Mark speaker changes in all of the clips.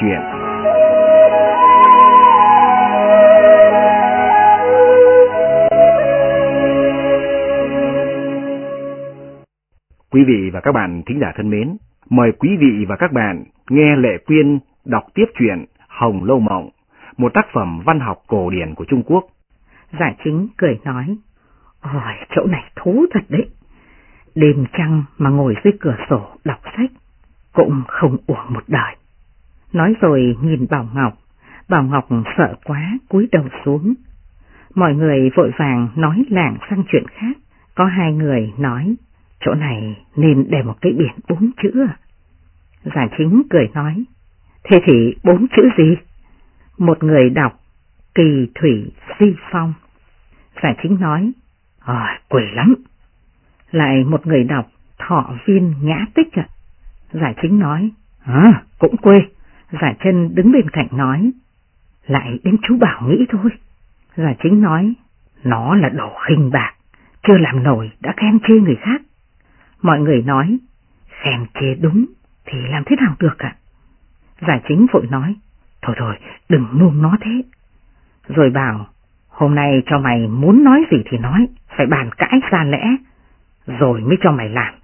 Speaker 1: chuyện. Quý vị và các bạn thính giả thân mến, mời quý vị và các bạn nghe Lệ Quyên đọc tiếp truyện Hồng Lâu Mộng, một tác phẩm văn học cổ điển của Trung Quốc.
Speaker 2: Giải chính cười nói, Ôi, chỗ này thú thật đấy. Đêm trăng mà ngồi dưới cửa sổ đọc sách, cũng không uổng một đời. Nói rồi nhìn Bảo Ngọc, Bảo Ngọc sợ quá cúi đầu xuống. Mọi người vội vàng nói lảng sang chuyện khác, có hai người nói, chỗ này nên để một cái biển bốn chữ à? Giả chính cười nói, thế thì bốn chữ gì? Một người đọc, kỳ thủy di phong. Giả chính nói, ờ, quỷ lắm. Lại một người đọc, thọ viên nhã tích à? ạ. Giả chính nói, à, cũng quê. Giả chân đứng bên cạnh nói, lại đến chú Bảo nghĩ thôi. Giả chính nói, nó là đồ khinh bạc, chưa làm nổi đã khen chê người khác. Mọi người nói, khen chê đúng thì làm thế nào được ạ? Giả chính vội nói, thôi thôi, đừng nuông nó thế. Rồi bảo, hôm nay cho mày muốn nói gì thì nói, phải bàn cãi ra lẽ, rồi mới cho mày làm.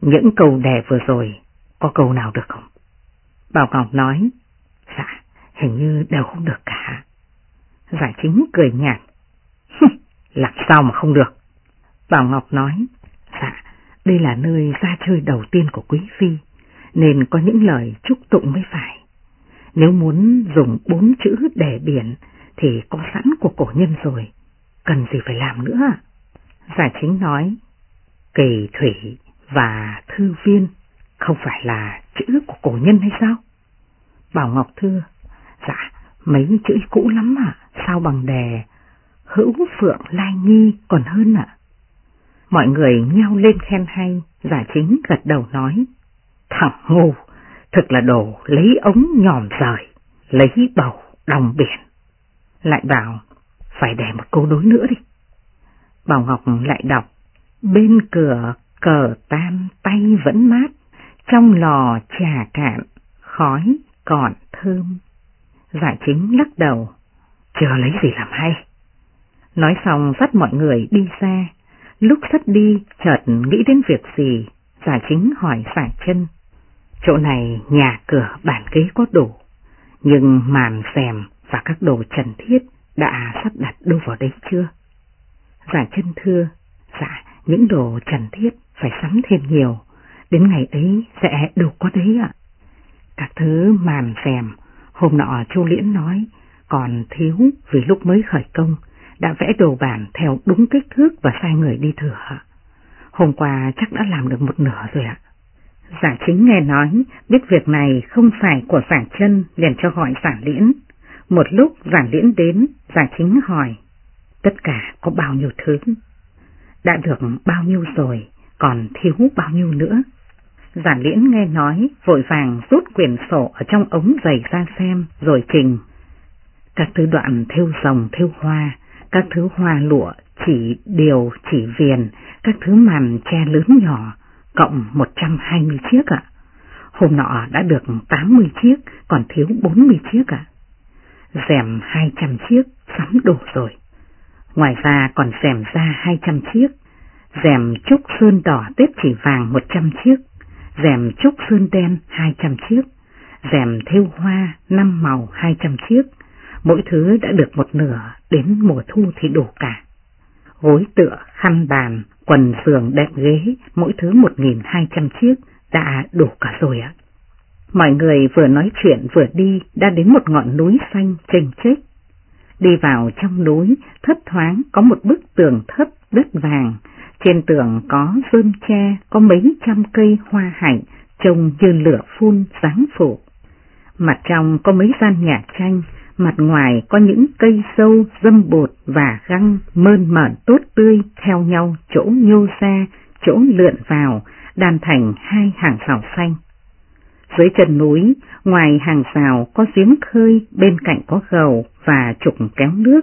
Speaker 2: Những câu đề vừa rồi, có câu nào được không? Bảo Ngọc nói, dạ, hình như đều không được cả. Giải chính cười nhạt, làm sao mà không được? Bảo Ngọc nói, dạ, đây là nơi ra chơi đầu tiên của Quý Phi, nên có những lời chúc tụng mới phải. Nếu muốn dùng bốn chữ để biển thì có sẵn của cổ nhân rồi, cần gì phải làm nữa? Giải chính nói, kỳ thủy và thư viên không phải là chữ của cổ nhân hay sao? Bảo Ngọc thưa, dạ, mấy chữ cũ lắm ạ, sao bằng đề hữu phượng lai nghi còn hơn ạ? Mọi người nhau lên khen hay, giả chính gật đầu nói, thằng ngu, thực là đồ lấy ống nhòm rời, lấy bầu đồng biển. Lại bảo, phải để một câu đối nữa đi. Bảo Ngọc lại đọc, bên cửa cờ tan tay vẫn mát, trong lò trà cạn, khói còn thơm. Giải chính lắc đầu, chờ lấy gì làm hay. Nói xong dắt mọi người đi xa, lúc sắp đi chợt nghĩ đến việc gì, giả chính hỏi giải chân. Chỗ này nhà cửa bàn ghế có đủ, nhưng màn rèm và các đồ trần thiết đã sắp đặt đâu vào đấy chưa? Giả chân thưa, dạ, những đồ trần thiết phải sắm thêm nhiều, đến ngày ấy sẽ đủ có đấy ạ. Các thứ màn rèm, hôm nọ Chu Liễn nói, còn thiếu vì lúc mới khởi công, đã vẽ đồ bản theo đúng kích thước và sai người đi thừa. Hôm qua chắc đã làm được một nửa rồi ạ. Giả chính nghe nói, biết việc này không phải của giả chân liền cho gọi giả liễn. Một lúc giả liễn đến, giả chính hỏi, tất cả có bao nhiêu thứ? Đã được bao nhiêu rồi, còn thiếu bao nhiêu nữa? Giản liễn nghe nói, vội vàng rút quyển sổ ở trong ống giày ra xem, rồi trình. Các thứ đoạn theo rồng theo hoa, các thứ hoa lụa, chỉ điều, chỉ viền, các thứ màn che lớn nhỏ, cộng 120 chiếc ạ. Hôm nọ đã được 80 chiếc, còn thiếu 40 chiếc ạ. Dèm 200 chiếc, sắm đủ rồi. Ngoài ra còn dèm ra 200 chiếc, dèm trúc sơn đỏ tết chỉ vàng 100 chiếc, rèm trúc sơn đen 200 chiếc, rèm thêu hoa 5 màu 200 chiếc, mỗi thứ đã được một nửa, đến mùa thu thì đủ cả. Gối tựa, khăn bàn, quần giường đệm ghế, mỗi thứ 1.200 chiếc, đã đủ cả rồi ạ. Mọi người vừa nói chuyện vừa đi đã đến một ngọn núi xanh chênh chếch. Đi vào trong núi, thấp thoáng có một bức tường thấp đất vàng, trên tường có rơm tre, có mấy trăm cây hoa hạnh, trông như lửa phun sáng phủ. Mặt trong có mấy gian nhà tranh, mặt ngoài có những cây sâu, dâm bột và găng mơn mởn tốt tươi theo nhau chỗ nhô ra, chỗ lượn vào, đàn thành hai hàng rào xanh. Dưới chân núi, ngoài hàng rào có giếng khơi, bên cạnh có gầu và trục kéo nước,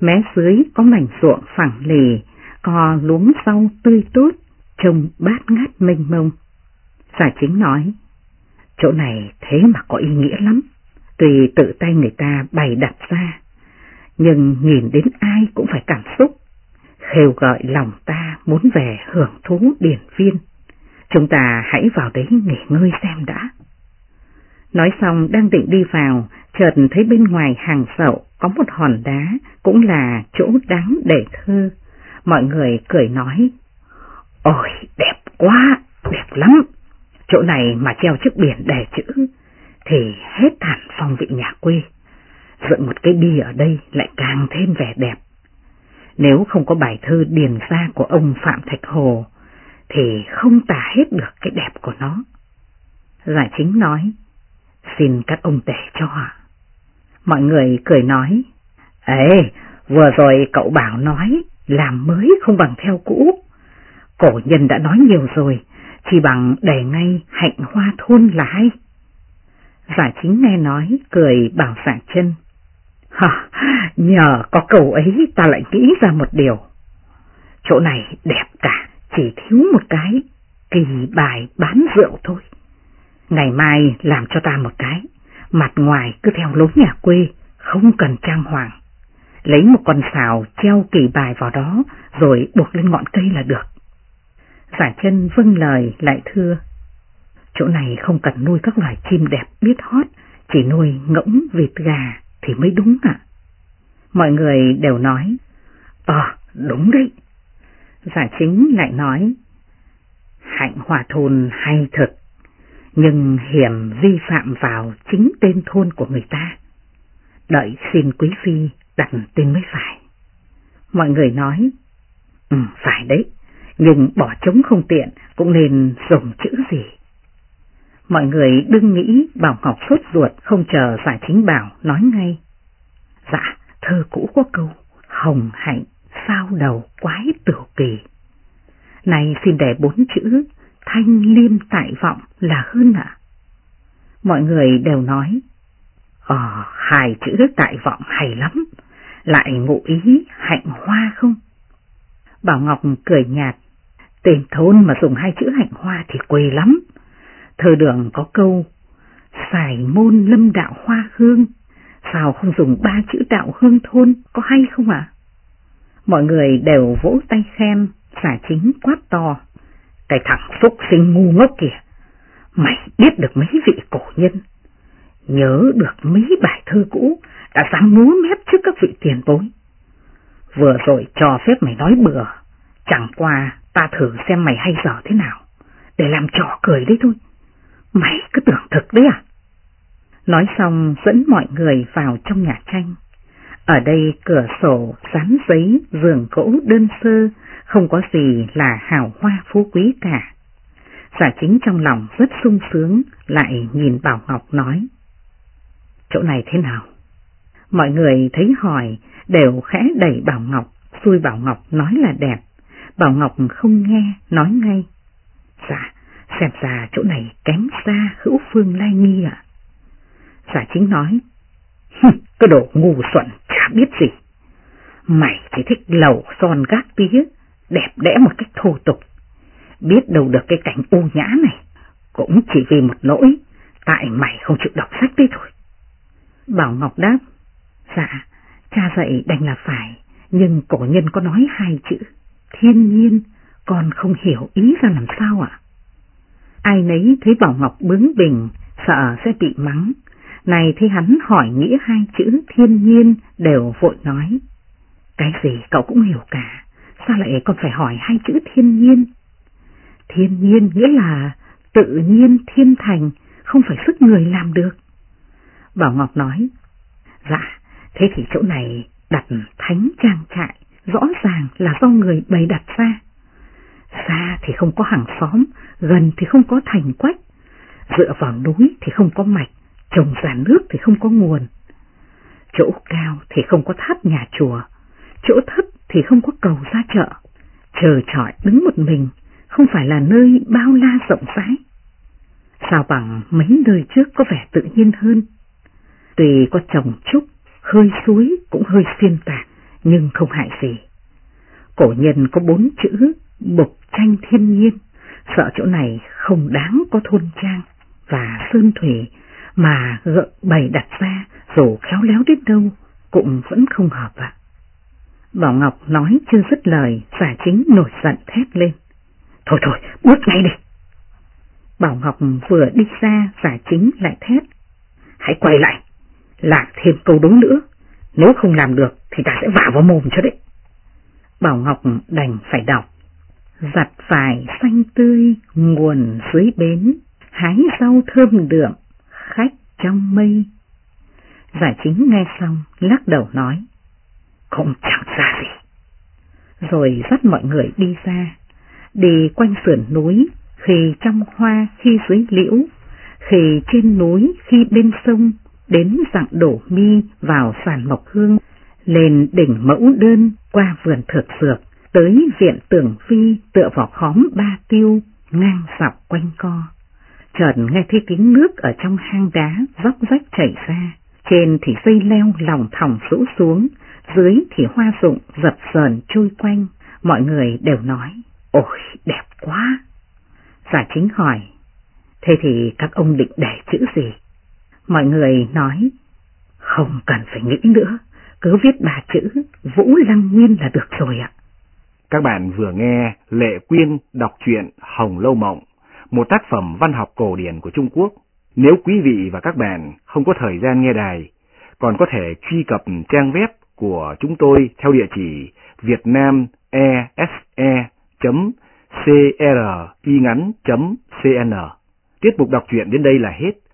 Speaker 2: mé dưới có mảnh ruộng phẳng lì, co luống rau tươi tốt, trông bát ngát mênh mông. Giải chính nói, chỗ này thế mà có ý nghĩa lắm. tùy tự tay người ta bày đặt ra, nhưng nhìn đến ai cũng phải cảm xúc, khêu gợi lòng ta muốn về hưởng thú điển viên. Chúng ta hãy vào đấy nghỉ ngơi xem đã. Nói xong đang định đi vào, chợt thấy bên ngoài hàng sậu có một hòn đá, cũng là chỗ đáng để thơ. Mọi người cười nói, Ôi, đẹp quá, đẹp lắm. Chỗ này mà treo chiếc biển đề chữ, thì hết hẳn phong vị nhà quê. Dựng một cái bia ở đây lại càng thêm vẻ đẹp. Nếu không có bài thơ điền ra của ông Phạm Thạch Hồ, thì không tả hết được cái đẹp của nó. Giải chính nói, xin các ông tể cho họ. Mọi người cười nói, Ê, vừa rồi cậu bảo nói, làm mới không bằng theo cũ. Cổ nhân đã nói nhiều rồi, chỉ bằng để ngay hạnh hoa thôn là hay. Giả chính nghe nói, cười bảo giả chân. Hả, nhờ có cầu ấy ta lại nghĩ ra một điều. Chỗ này đẹp cả, chỉ thiếu một cái, kỳ bài bán rượu thôi. Ngày mai làm cho ta một cái, mặt ngoài cứ theo lối nhà quê, không cần trang hoàng. Lấy một con xào treo kỳ bài vào đó, rồi buộc lên ngọn cây là được. Giả chân vâng lời lại thưa. Chỗ này không cần nuôi các loài chim đẹp biết hót, chỉ nuôi ngỗng vịt gà thì mới đúng ạ. Mọi người đều nói, Ờ, đúng đấy. Giả chính lại nói, hạnh hòa thôn hay thật nhưng hiểm vi phạm vào chính tên thôn của người ta. Đợi xin quý phi đặt tên mới phải. Mọi người nói, Ừ, phải đấy, nhưng bỏ trống không tiện cũng nên dùng chữ gì. Mọi người đừng nghĩ Bảo Ngọc sốt ruột không chờ giải chính bảo nói ngay. Dạ, thơ cũ có câu, hồng hạnh, sao đầu quái tử kỳ. Này xin để bốn chữ, thanh liêm tại vọng là hơn ạ. Mọi người đều nói, Ờ, hai chữ tại vọng hay lắm, lại ngụ ý hạnh hoa không? Bảo Ngọc cười nhạt, tên thôn mà dùng hai chữ hạnh hoa thì quê lắm. Thơ đường có câu, xài môn lâm đạo hoa hương, sao không dùng ba chữ đạo hương thôn, có hay không ạ? Mọi người đều vỗ tay khen, xả chính quát to. Cái thằng phúc sinh ngu ngốc kìa, mày biết được mấy vị cổ nhân, nhớ được mấy bài thơ cũ, đã dám múa mép trước các vị tiền bối. Vừa rồi cho phép mày nói bừa, chẳng qua ta thử xem mày hay dở thế nào, để làm trò cười đấy thôi. Mày cứ tưởng thực đấy à? Nói xong dẫn mọi người vào trong nhà tranh. Ở đây cửa sổ, dán giấy, giường gỗ đơn sơ, không có gì là hào hoa phú quý cả. Giả chính trong lòng rất sung sướng, lại nhìn Bảo Ngọc nói. Chỗ này thế nào? Mọi người thấy hỏi, đều khẽ đẩy Bảo Ngọc, xui Bảo Ngọc nói là đẹp. Bảo Ngọc không nghe, nói ngay. Dạ, xem ra chỗ này kém xa hữu phương lai nghi ạ. Giả chính nói, cái đồ ngu xuẩn chả biết gì. Mày chỉ thích lầu son gác tía, đẹp đẽ một cách thô tục. Biết đâu được cái cảnh u nhã này, cũng chỉ vì một lỗi, tại mày không chịu đọc sách đi thôi. Bảo Ngọc đáp, dạ, cha dạy đành là phải, nhưng cổ nhân có nói hai chữ, thiên nhiên, con không hiểu ý ra làm sao ạ. Ai nấy thấy Bảo Ngọc bướng bỉnh, sợ sẽ bị mắng, này thấy hắn hỏi nghĩa hai chữ thiên nhiên đều vội nói. Cái gì cậu cũng hiểu cả, sao lại còn phải hỏi hai chữ thiên nhiên? Thiên nhiên nghĩa là tự nhiên thiên thành, không phải sức người làm được. Bảo Ngọc nói, dạ, thế thì chỗ này đặt thánh trang trại, rõ ràng là do người bày đặt ra. Xa thì không có hàng xóm, gần thì không có thành quách, dựa vào núi thì không có mạch, trồng giả nước thì không có nguồn. Chỗ cao thì không có tháp nhà chùa, chỗ thấp thì không có cầu ra chợ, chờ trọi đứng một mình, không phải là nơi bao la rộng rãi. Sao bằng mấy nơi trước có vẻ tự nhiên hơn. tùy có trồng trúc, hơi suối cũng hơi xuyên tạc, nhưng không hại gì. Cổ nhân có bốn chữ bục tranh thiên nhiên, sợ chỗ này không đáng có thôn trang và sơn thủy mà gượng bày đặt ra dù khéo léo đến đâu cũng vẫn không hợp ạ. Bảo Ngọc nói chưa dứt lời, giả chính nổi giận thét lên. Thôi thôi, bước ngay đi. Bảo Ngọc vừa đi ra, giả chính lại thét. Hãy quay lại, lại thêm câu đúng nữa, nếu không làm được thì ta sẽ vả vào mồm cho đấy. Bảo Ngọc đành phải đọc. Giặt vải xanh tươi, nguồn dưới bến, hái rau thơm đượm, khách trong mây. Giải chính nghe xong, lắc đầu nói, không chẳng ra gì. Rồi dắt mọi người đi ra, đi quanh sườn núi, khi trong hoa, khi dưới liễu, khi trên núi, khi bên sông, đến dặn đổ mi vào sàn mộc hương, lên đỉnh mẫu đơn qua vườn thực dược, tới viện tưởng phi tựa vào khóm ba tiêu, ngang dọc quanh co. Chợt nghe thấy tiếng nước ở trong hang đá dốc rách chảy ra, trên thì dây leo lòng thòng rũ xuống, dưới thì hoa rụng dập dờn trôi quanh, mọi người đều nói, ôi đẹp quá. Giả chính hỏi, thế thì các ông định để chữ gì? Mọi người nói, không cần phải nghĩ nữa, cứ viết ba chữ Vũ Lăng Nguyên là được rồi ạ.
Speaker 1: Các bạn vừa nghe Lệ Quyên đọc truyện Hồng Lâu Mộng, một tác phẩm văn học cổ điển của Trung Quốc. Nếu quý vị và các bạn không có thời gian nghe đài, còn có thể truy cập trang web của chúng tôi theo địa chỉ vietnamese.cringắn.cn. Tiết mục đọc truyện đến đây là hết.